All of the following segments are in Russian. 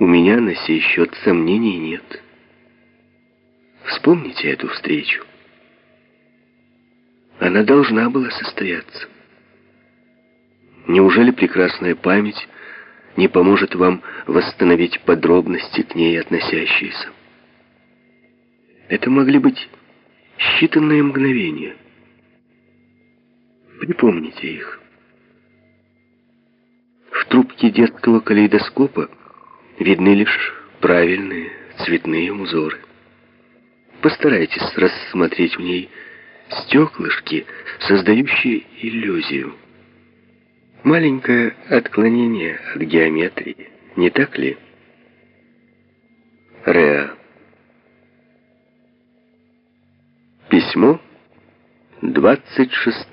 У меня на сей счет сомнений нет. Вспомните эту встречу. Она должна была состояться. Неужели прекрасная память не поможет вам восстановить подробности к ней относящиеся? Это могли быть считанные мгновения. Припомните их. В трубке детского калейдоскопа видны лишь правильные цветные узоры. Постарайтесь рассмотреть в ней стеклышки, создающие иллюзию. Маленькое отклонение от геометрии, не так ли? Реа. Письмо 26.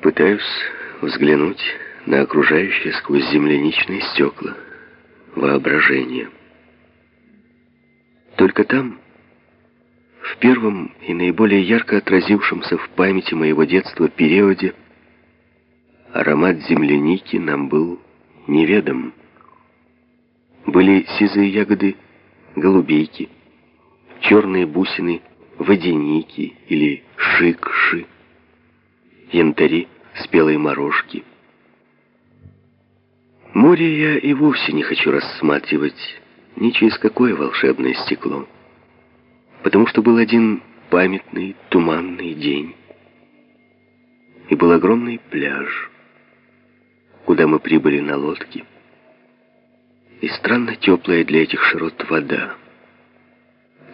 Пытаюсь взглянуть на окружающее сквозь земляничные стекла воображение. Только там, в первом и наиболее ярко отразившемся в памяти моего детства периоде, аромат земляники нам был неведом. Были сизые ягоды голубейки, черные бусины водяники или шикши, янтари спелой морожки. Море я и вовсе не хочу рассматривать ни через какое волшебное стекло, потому что был один памятный туманный день, и был огромный пляж, куда мы прибыли на лодке, и странно теплая для этих широт вода,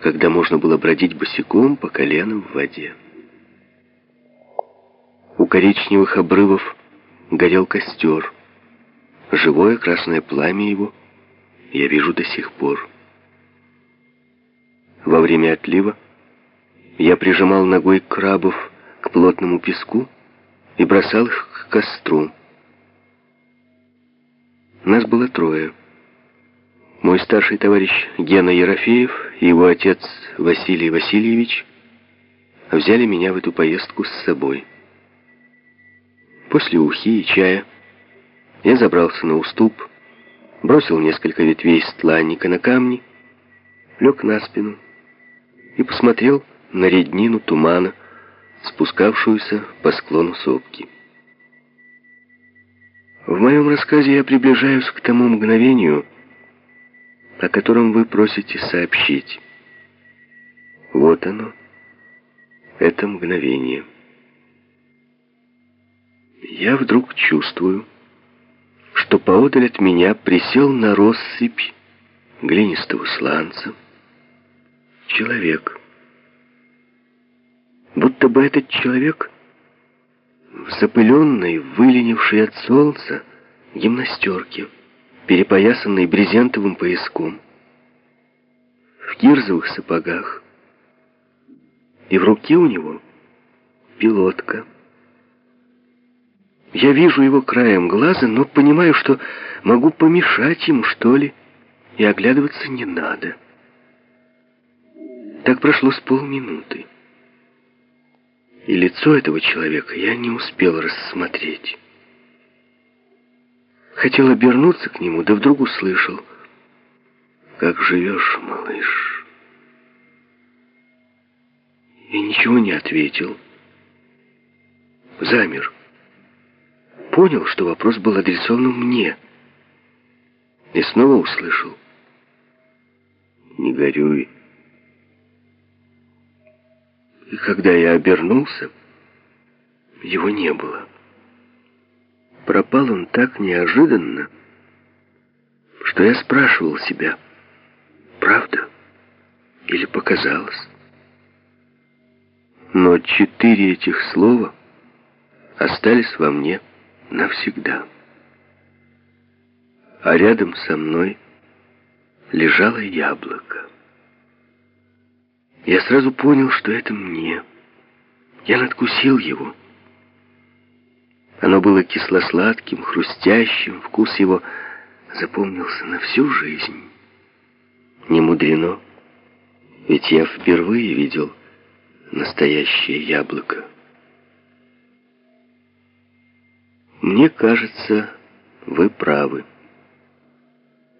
когда можно было бродить босиком по коленам в воде. У коричневых обрывов горел костер, живое красное пламя его я вижу до сих пор. Во время отлива я прижимал ногой крабов к плотному песку и бросал их к костру. Нас было трое. Мой старший товарищ Гена Ерофеев и его отец Василий Васильевич взяли меня в эту поездку с собой. После ухи и чая я забрался на уступ, бросил несколько ветвей стланника на камни, лег на спину и посмотрел на реднину тумана, спускавшуюся по склону сопки. В моем рассказе я приближаюсь к тому мгновению, о котором вы просите сообщить. Вот оно, это мгновение. Я вдруг чувствую, что поодаль от меня присел на россыпь глинистого сланца человек. Будто бы этот человек в запыленной, выленившей от солнца гимнастерке, перепоясанной брезентовым пояском, в кирзовых сапогах, и в руке у него пилотка — я вижу его краем глаза, но понимаю, что могу помешать ему, что ли, и оглядываться не надо. Так прошло с полминуты. И лицо этого человека я не успел рассмотреть. Хотел обернуться к нему, да вдруг услышал. «Как живешь, малыш?» И ничего не ответил. Замер понял, что вопрос был адресован мне. И снова услышал. «Не горюй». И когда я обернулся, его не было. Пропал он так неожиданно, что я спрашивал себя, правда или показалось. Но четыре этих слова остались во мне навсегда. А рядом со мной лежало яблоко. Я сразу понял, что это мне. Я надкусил его. Оно было кисло-сладким, хрустящим, вкус его запомнился на всю жизнь. Не мудрено, ведь я впервые видел настоящее яблоко. Мне кажется, Вы правы.